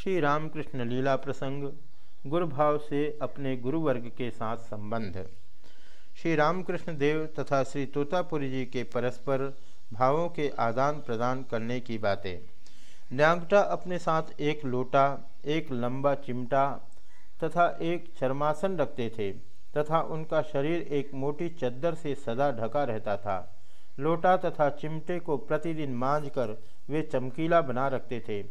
श्री रामकृष्ण लीला प्रसंग गुरु भाव से अपने गुरु वर्ग के साथ संबंध। श्री रामकृष्ण देव तथा श्री तोतापुरी जी के परस्पर भावों के आदान प्रदान करने की बातें। न्यांगटा अपने साथ एक लोटा, एक लंबा चिमटा तथा एक चरमासन रखते थे तथा उनका शरीर एक मोटी चद्दर से सदा ढका रहता था। लोटा तथा चिमटे को प्रतिदिन मांझ कर वे चमकीला बना रखते थे।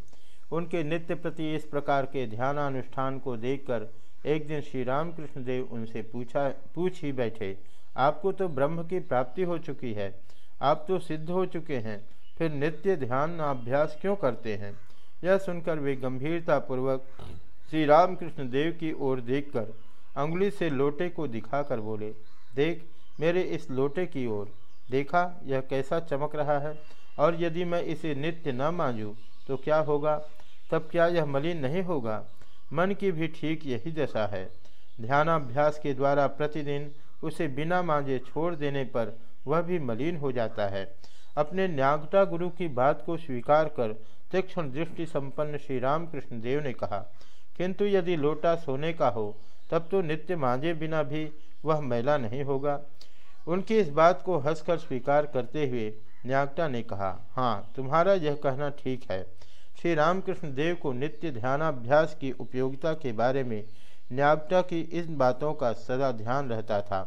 उनके नित्य प्रति इस प्रकार के ध्यानानुष्ठान को देखकर एक दिन श्री रामकृष्ण देव उनसे पूछा, पूछ ही बैठे, आपको तो ब्रह्म की प्राप्ति हो चुकी है, आप तो सिद्ध हो चुके हैं, फिर नित्य ध्यान अभ्यास क्यों करते हैं? यह सुनकर वे गंभीरतापूर्वक श्री रामकृष्ण देव की ओर देखकर अंगुली से लोटे को दिखाकर बोले, देख, मेरे इस लोटे की ओर, देखा, यह कैसा चमक रहा है, और यदि मैं इसे नित्य न मांझूँ तो क्या होगा? तब क्या यह मलिन नहीं होगा? मन की भी ठीक यही दशा है। ध्यानाभ्यास के द्वारा प्रतिदिन उसे बिना मांझे छोड़ देने पर वह भी मलिन हो जाता है। अपने न्यागटा गुरु की बात को स्वीकार कर तीक्ष्ण दृष्टि संपन्न श्री रामकृष्ण देव ने कहा, किंतु यदि लोटा सोने का हो, तब तो नित्य मांझे बिना भी वह मैला नहीं होगा। उनकी इस बात को हंसकर स्वीकार करते हुए न्यागटा ने कहा हाँ तुम्हारा यह कहना ठीक है। श्री रामकृष्ण देव को नित्य ध्यानाभ्यास की उपयोगिता के बारे में न्यागटा की इन बातों का सदा ध्यान रहता था,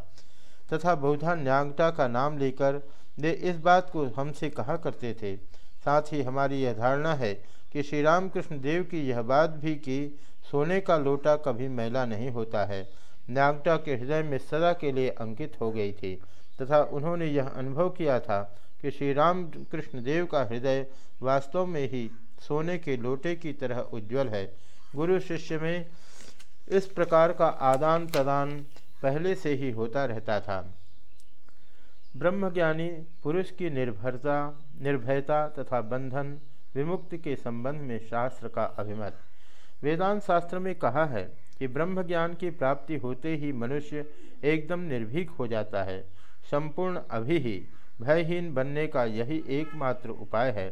तथा बहुधा न्यागटा का नाम लेकर वे इस बात को हमसे कहा करते थे। साथ ही हमारी यह धारणा है कि श्री रामकृष्ण देव की यह बात भी कि सोने का लोटा कभी मैला नहीं होता है न्यागटा के हृदय में सदा के लिए अंकित हो गई थी, तथा उन्होंने यह अनुभव किया था कि श्री राम कृष्ण देव का हृदय वास्तव में ही सोने के लोटे की तरह उज्जवल है। गुरु शिष्य में इस प्रकार का आदान प्रदान पहले से ही होता रहता था। ब्रह्मज्ञानी पुरुष की निर्भरता, निर्भयता तथा बंधन, विमुक्ति के संबंध में शास्त्र का अभिमत। वेदांत शास्त्र में कहा है कि ब्रह्म ज्ञान की प्राप्ति होते ही मनुष्य एकदम निर्भीक हो जाता है। संपूर्ण अभी ही भयहीन बनने का यही एकमात्र उपाय है।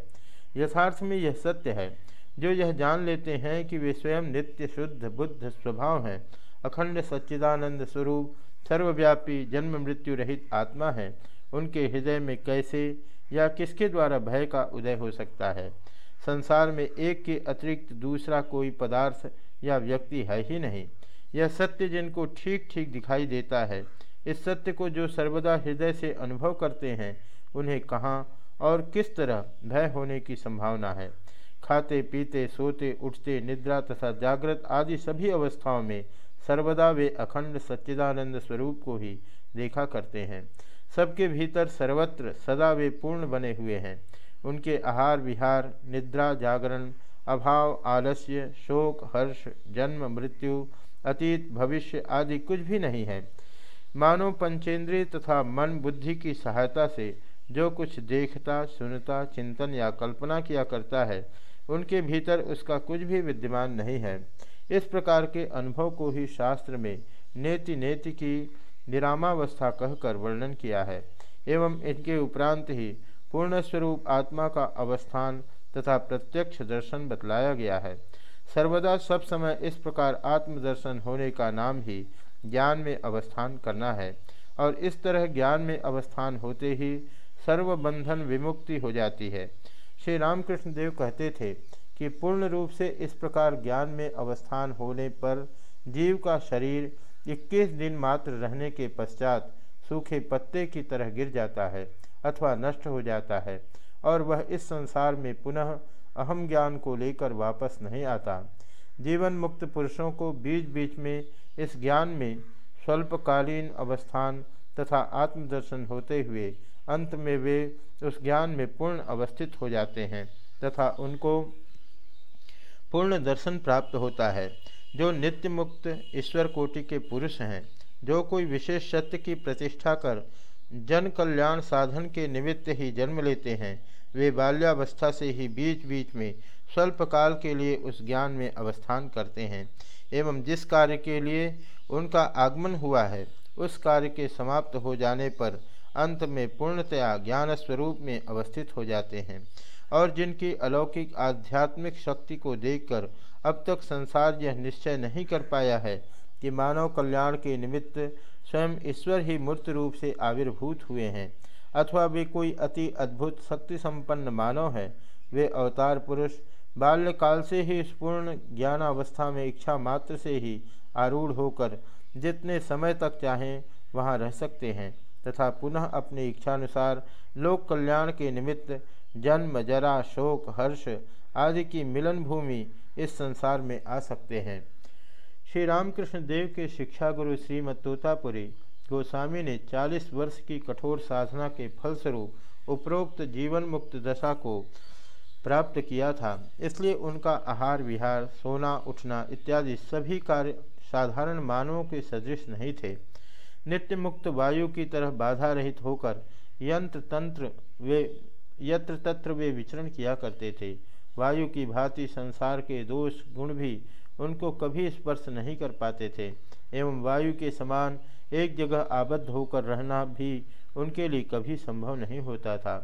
यथार्थ में यह सत्य है। जो यह जान लेते हैं कि वे स्वयं नित्य शुद्ध बुद्ध स्वभाव हैं, अखंड सच्चिदानंद स्वरूप, सर्वव्यापी जन्म मृत्यु रहित आत्मा है, उनके हृदय में कैसे या किसके द्वारा भय का उदय हो सकता है? संसार में एक के अतिरिक्त दूसरा कोई पदार्थ या व्यक्ति है ही नहीं। यह सत्य जिनको ठीक ठीक दिखाई देता है, इस सत्य को जो सर्वदा हृदय से अनुभव करते हैं, उन्हें कहाँ और किस तरह भय होने की संभावना है? खाते, पीते, सोते, उठते, निद्रा तथा जागृत आदि सभी अवस्थाओं में सर्वदा वे अखंड सच्चिदानंद स्वरूप को ही देखा करते हैं। सबके भीतर सर्वत्र सदा वे पूर्ण बने हुए हैं। उनके आहार विहार, निद्रा, जागरण, अभाव, आलस्य, शोक, हर्ष, जन्म, मृत्यु, अतीत, भविष्य आदि कुछ भी नहीं है। मानव पंचेंद्रिय तथा मन बुद्धि की सहायता से जो कुछ देखता, सुनता, चिंतन या कल्पना किया करता है, उनके भीतर उसका कुछ भी विद्यमान नहीं है। इस प्रकार के अनुभव को ही शास्त्र में नेति नेति की निरामावस्था कहकर वर्णन किया है, एवं इनके उपरांत ही पूर्ण स्वरूप आत्मा का अवस्थान तथा प्रत्यक्ष दर्शन बतलाया गया है। सर्वदा सब समय इस प्रकार आत्मदर्शन होने का नाम ही ज्ञान में अवस्थान करना है, और इस तरह ज्ञान में अवस्थान होते ही सर्वबंधन विमुक्ति हो जाती है। श्री रामकृष्ण देव कहते थे कि पूर्ण रूप से इस प्रकार ज्ञान में अवस्थान होने पर जीव का शरीर 21 दिन मात्र रहने के पश्चात सूखे पत्ते की तरह गिर जाता है अथवा नष्ट हो जाता है और वह इस संसार में पुनः अहम ज्ञान को लेकर वापस नहीं आता। जीवन मुक्त पुरुषों को बीच बीच में इस ज्ञान में स्वल्पकालीन अवस्थान तथा आत्मदर्शन होते हुए अंत में वे उस ज्ञान में पूर्ण अवस्थित हो जाते हैं तथा उनको पूर्ण दर्शन प्राप्त होता है। जो नित्य मुक्त ईश्वर कोटि के पुरुष हैं, जो कोई विशेष सत्य की प्रतिष्ठा कर जन कल्याण साधन के निमित्त ही जन्म लेते हैं, वे बाल्यावस्था से ही बीच बीच में स्वल्प काल के लिए उस ज्ञान में अवस्थान करते हैं एवं जिस कार्य के लिए उनका आगमन हुआ है, उस कार्य के समाप्त हो जाने पर अंत में पूर्णतया ज्ञान स्वरूप में अवस्थित हो जाते हैं और जिनकी अलौकिक आध्यात्मिक शक्ति को देखकर अब तक संसार यह निश्चय नहीं कर पाया है कि मानव कल्याण के निमित्त स्वयं ईश्वर ही मूर्त रूप से आविर्भूत हुए हैं, अथवा वे कोई अति अद्भुत शक्ति संपन्न मानव है। वे अवतार पुरुष, बाल्यकाल से ही इस पूर्ण ज्ञानावस्था में इच्छा मात्र से ही आरूढ़ होकर जितने समय तक चाहें, वहाँ रह सकते हैं। तथा पुनः अपनी इच्छानुसार लोक कल्याण के निमित्त जन्म, जरा, शोक, हर्ष आदि की मिलन भूमि इस संसार में आ सकते हैं। श्री रामकृष्ण देव के शिक्षा गुरु श्रीमद तोतापुरी गोस्वामी ने 40 वर्ष की कठोर साधना के फलस्वरूप उपरोक्त जीवन मुक्त दशा को प्राप्त किया था। इसलिए उनका आहार, विहार, सोना, उठना इत्यादि सभी कार्य साधारण मानवों के सदृश नहीं थे। नित्य मुक्त वायु की तरह बाधा रहित होकर यंत्र तंत्र वे यत्र तत्र वे विचरण किया करते थे। वायु की भांति संसार के दोष गुण भी उनको कभी स्पर्श नहीं कर पाते थे, एवं वायु के समान एक जगह आबद्ध होकर रहना भी उनके लिए कभी संभव नहीं होता था।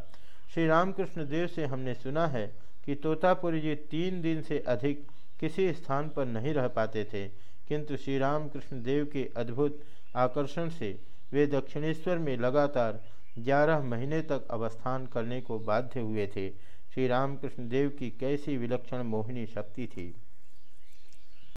श्री रामकृष्ण देव से हमने सुना है कि तोतापुरी जी तीन दिन से अधिक किसी स्थान पर नहीं रह पाते थे, किंतु श्री रामकृष्ण देव के अद्भुत आकर्षण से वे दक्षिणेश्वर में लगातार ग्यारह महीने तक अवस्थान करने को बाध्य हुए थे। श्री रामकृष्ण देव की कैसी विलक्षण मोहिनी शक्ति थी।